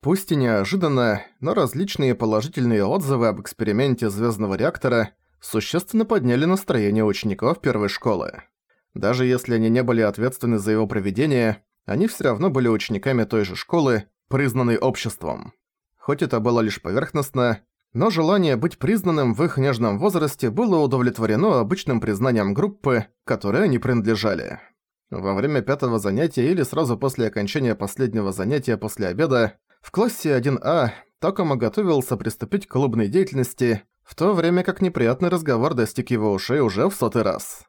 Пусть и неожиданно, но различные положительные отзывы об эксперименте звездного реактора существенно подняли настроение учеников первой школы. Даже если они не были ответственны за его проведение, они все равно были учениками той же школы, признанной обществом. Хоть это было лишь поверхностно, но желание быть признанным в их нежном возрасте было удовлетворено обычным признанием группы, которой они принадлежали. Во время пятого занятия или сразу после окончания последнего занятия после обеда в классе 1А Такома готовился приступить к клубной деятельности, в то время как неприятный разговор достиг его ушей уже в сотый раз.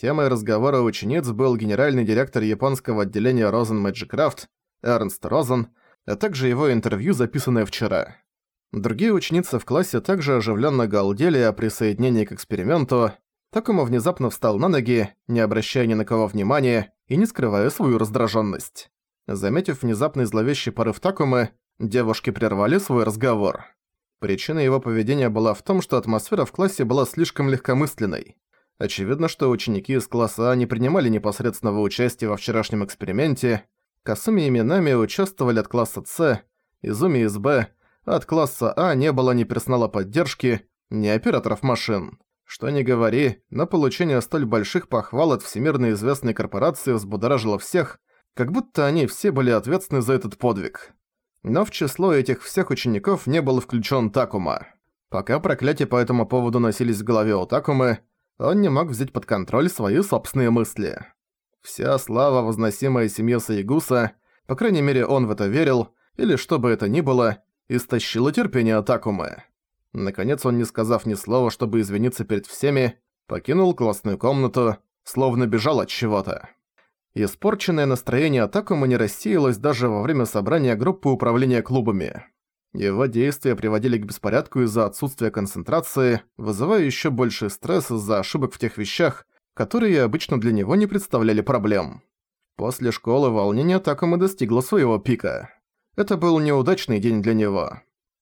Темой разговора учениц был генеральный директор японского отделения Розен Мэджикрафт Эрнст Розен, а также его интервью, записанное вчера. Другие ученицы в классе также оживленно галдели о присоединении к эксперименту. Такому внезапно встал на ноги, не обращая ни на кого внимания и не скрывая свою раздраженность. Заметив внезапный зловещий порыв Такумы, девушки прервали свой разговор. Причина его поведения была в том, что атмосфера в классе была слишком легкомысленной. Очевидно, что ученики из класса А не принимали непосредственного участия во вчерашнем эксперименте. Касуми и Минами участвовали от класса С, Изуми из Б, от класса А не было ни персонала поддержки, ни операторов машин. Что ни говори, но получение столь больших похвал от всемирно известной корпорации взбудоражило всех, как будто они все были ответственны за этот подвиг. Но в число этих всех учеников не был включен Такума. Пока проклятия по этому поводу носились в голове у Такумы, он не мог взять под контроль свои собственные мысли. Вся слава, возносимая семье Саигуса, по крайней мере он в это верил, или что бы это ни было, истощила терпение Такумы. Наконец он, не сказав ни слова, чтобы извиниться перед всеми, покинул классную комнату, словно бежал от чего-то. Испорченное настроение Такума не рассеялось даже во время собрания группы управления клубами. Его действия приводили к беспорядку из-за отсутствия концентрации, вызывая еще больший стресс из-за ошибок в тех вещах, которые обычно для него не представляли проблем. После школы волнение Такума достигло своего пика. Это был неудачный день для него.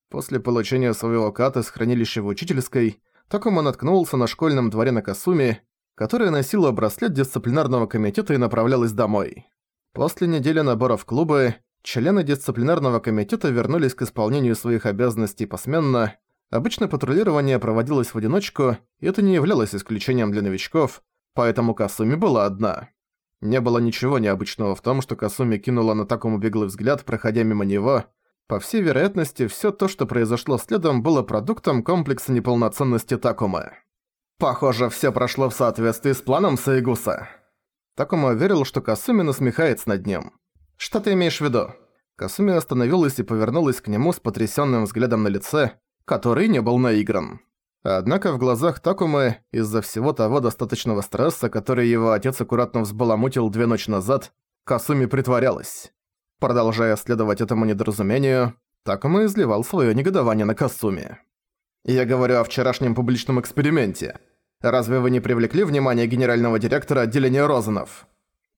После получения своего ката с хранилища в учительской, Такума наткнулся на школьном дворе на Касуми, которая носила браслет дисциплинарного комитета и направлялась домой. После недели набора в клубы, члены дисциплинарного комитета вернулись к исполнению своих обязанностей посменно. Обычно патрулирование проводилось в одиночку, и это не являлось исключением для новичков, поэтому Касуми была одна. Не было ничего необычного в том, что Касуми кинула на такому беглый взгляд, проходя мимо него. По всей вероятности, всё то, что произошло следом, было продуктом комплекса неполноценности Такумы. Похоже, все прошло в соответствии с планом Саигуса. Такому верил, что Касуми насмехается над ним. Что ты имеешь в виду? Касуми остановилась и повернулась к нему с потрясенным взглядом на лице, который не был наигран. Однако в глазах Такумы, из-за всего того достаточного стресса, который его отец аккуратно взбаламутил две ночи назад, Касуми притворялась. Продолжая следовать этому недоразумению, Такума изливал свое негодование на Касуми. «Я говорю о вчерашнем публичном эксперименте. Разве вы не привлекли внимание генерального директора отделения Розанов?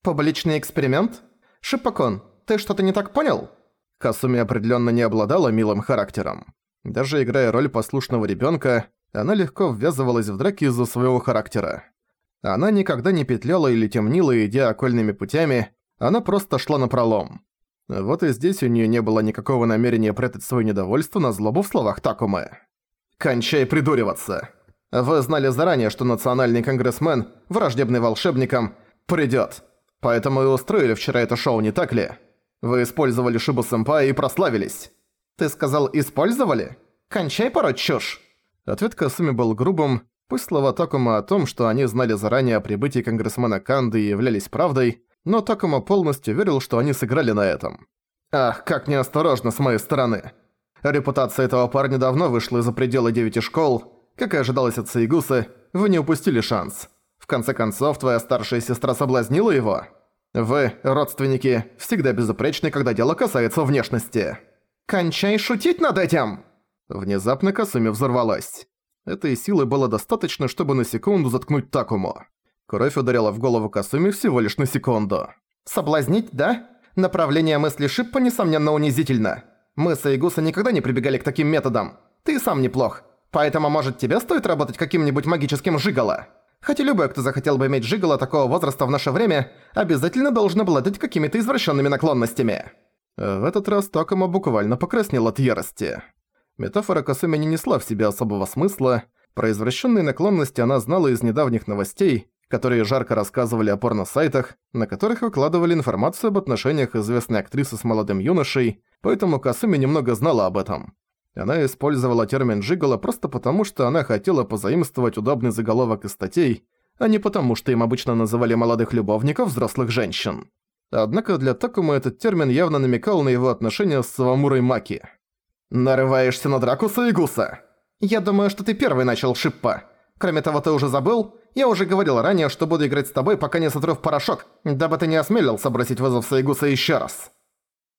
Публичный эксперимент? Шиппакон, ты что-то не так понял? Касуми определенно не обладала милым характером. Даже играя роль послушного ребенка, она легко ввязывалась в драки из-за своего характера. Она никогда не петляла или темнила, идя окольными путями, она просто шла на пролом. Вот и здесь у нее не было никакого намерения прятать свое недовольство на злобу в словах Такумы. «Кончай придуриваться!» Вы знали заранее, что национальный конгрессмен, враждебный волшебникам, придёт. Поэтому и устроили вчера это шоу, не так ли? Вы использовали Шибу Сэмпая и прославились. Ты сказал «использовали»? Кончай пороть чушь. Ответ Касуми был грубым, пусть слова Такума о том, что они знали заранее о прибытии конгрессмена Канды и являлись правдой, но Такума полностью верил, что они сыграли на этом. Ах, как неосторожно с моей стороны. Репутация этого парня давно вышла из-за пределы девяти школ, как и ожидалось от Саигусы, вы не упустили шанс. В конце концов, твоя старшая сестра соблазнила его. Вы, родственники, всегда безупречны, когда дело касается внешности. Кончай шутить над этим!» Внезапно Касуми взорвалась. Этой силы было достаточно, чтобы на секунду заткнуть Такому. Кровь ударила в голову Касуми всего лишь на секунду. «Соблазнить, да? Направление мысли Шиппа, несомненно, унизительно. Мы с Айгуса никогда не прибегали к таким методам. Ты сам неплох. Поэтому, может, тебе стоит работать каким-нибудь магическим жиголо? Хотя любой, кто захотел бы иметь жиголо такого возраста в наше время, обязательно должен обладать какими-то извращенными наклонностями. В этот раз Такома буквально покраснел от ярости. Метафора Касуми не несла в себе особого смысла, про извращенные наклонности она знала из недавних новостей, которые жарко рассказывали о порно-сайтах, на которых выкладывали информацию об отношениях известной актрисы с молодым юношей, поэтому Касуми немного знала об этом. Она использовала термин «джиголо» просто потому, что она хотела позаимствовать удобный заголовок из статей, а не потому, что им обычно называли молодых любовников взрослых женщин. Однако для Такума этот термин явно намекал на его отношения с Савамурой Маки. «Нарываешься на драку Саигуса? Я думаю, что ты первый начал шиппа. Кроме того, ты уже забыл? Я уже говорил ранее, что буду играть с тобой, пока не сотру в порошок, дабы ты не осмелился бросить вызов Саигуса еще раз».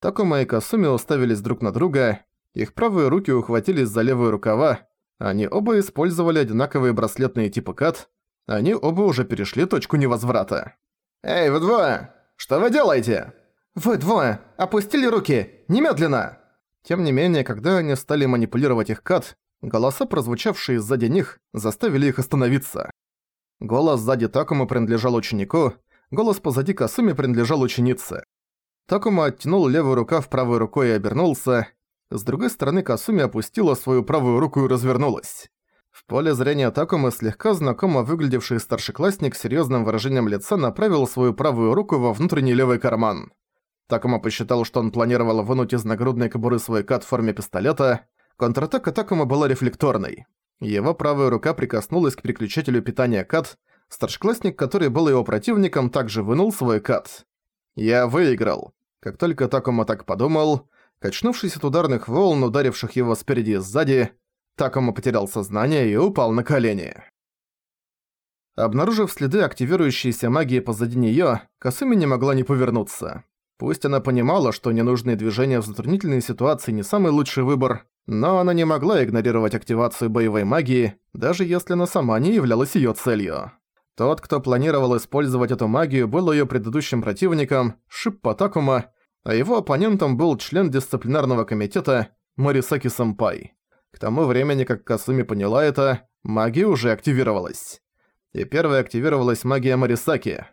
Такума и Касуми уставились друг на друга, их правые руки ухватились за левые рукава, они оба использовали одинаковые браслетные типа кат, они оба уже перешли точку невозврата. «Эй, вы двое! Что вы делаете?» «Вы двое! Опустили руки! Немедленно!» Тем не менее, когда они стали манипулировать их кат, голоса, прозвучавшие сзади них, заставили их остановиться. Голос сзади Такума принадлежал ученику, голос позади Касуми принадлежал ученице. Такума оттянул левую рукав правой рукой и обернулся, с другой стороны, Касуми опустила свою правую руку и развернулась. В поле зрения Такумы слегка знакомо выглядевший старшеклассник с серьёзным выражением лица направил свою правую руку во внутренний левый карман. Такума посчитал, что он планировал вынуть из нагрудной кобуры свой кат в форме пистолета. Контратака Такума была рефлекторной. Его правая рука прикоснулась к переключателю питания кат. Старшеклассник, который был его противником, также вынул свой кат. «Я выиграл». Как только Такума так подумал, Качнувшись от ударных волн, ударивших его спереди и сзади, Такому потерял сознание и упал на колени. Обнаружив следы активирующейся магии позади неё, Касуми не могла не повернуться. Пусть она понимала, что ненужные движения в затруднительной ситуации не самый лучший выбор, но она не могла игнорировать активацию боевой магии, даже если она сама не являлась её целью. Тот, кто планировал использовать эту магию, был её предыдущим противником, Шиппа Такума, а его оппонентом был член дисциплинарного комитета Марисаки Сэмпай. К тому времени, как Касуми поняла это, магия уже активировалась. И первой активировалась магия Марисаки.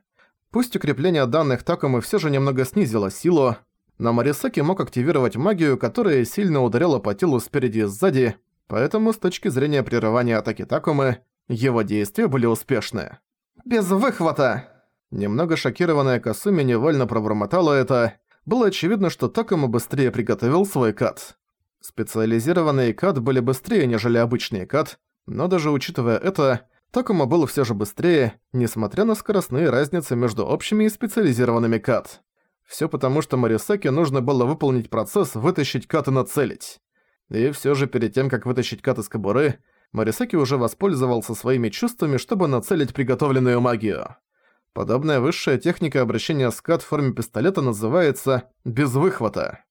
Пусть укрепление данных Такумы все же немного снизило силу, но Марисаки мог активировать магию, которая сильно ударяла по телу спереди и сзади, поэтому с точки зрения прерывания атаки Такумы, его действия были успешны. «Без выхвата!» Немного шокированная Касуми невольно пробормотала это, было очевидно, что Такому быстрее приготовил свой кат. Специализированные кат были быстрее, нежели обычные кат, но даже учитывая это, Такому был все же быстрее, несмотря на скоростные разницы между общими и специализированными кат. Все потому, что Марисаке нужно было выполнить процесс вытащить кат и нацелить. И все же перед тем, как вытащить кат из кобуры, Марисаки уже воспользовался своими чувствами, чтобы нацелить приготовленную магию. Подобная высшая техника обращения с кат в форме пистолета называется «без выхвата».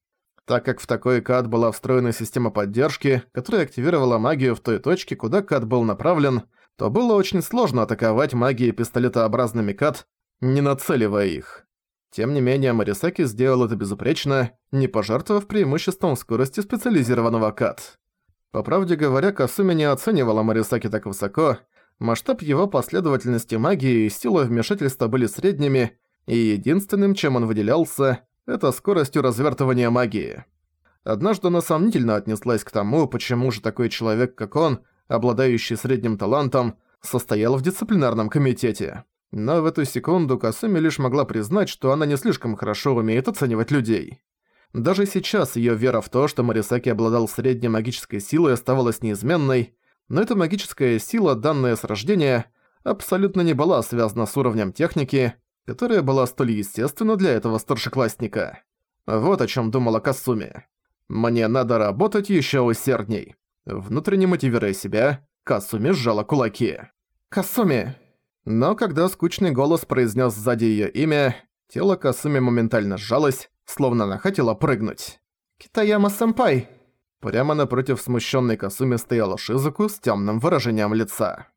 Так как в такой кат была встроена система поддержки, которая активировала магию в той точке, куда кат был направлен, то было очень сложно атаковать магией пистолетообразными кат, не нацеливая их. Тем не менее, Марисаки сделал это безупречно, не пожертвовав преимуществом скорости специализированного кат. По правде говоря, Касуми не оценивала Марисаки так высоко, масштаб его последовательности магии и сила вмешательства были средними, и единственным, чем он выделялся, это скоростью развертывания магии. Однажды она сомнительно отнеслась к тому, почему же такой человек, как он, обладающий средним талантом, состоял в дисциплинарном комитете. Но в эту секунду Касуми лишь могла признать, что она не слишком хорошо умеет оценивать людей. Даже сейчас её вера в то, что Марисаки обладал средней магической силой, оставалась неизменной, но эта магическая сила, данная с рождения, абсолютно не была связана с уровнем техники, которая была столь естественна для этого старшеклассника. Вот о чем думала Касуми. «Мне надо работать еще усердней». Внутренне мотивируя себя, Касуми сжала кулаки. «Касуми!» Но когда скучный голос произнес сзади ее имя, тело Касуми моментально сжалось, словно она хотела прыгнуть. «Китаяма-сэмпай!» Прямо напротив смущенной Касуми стояла Шизуку с темным выражением лица.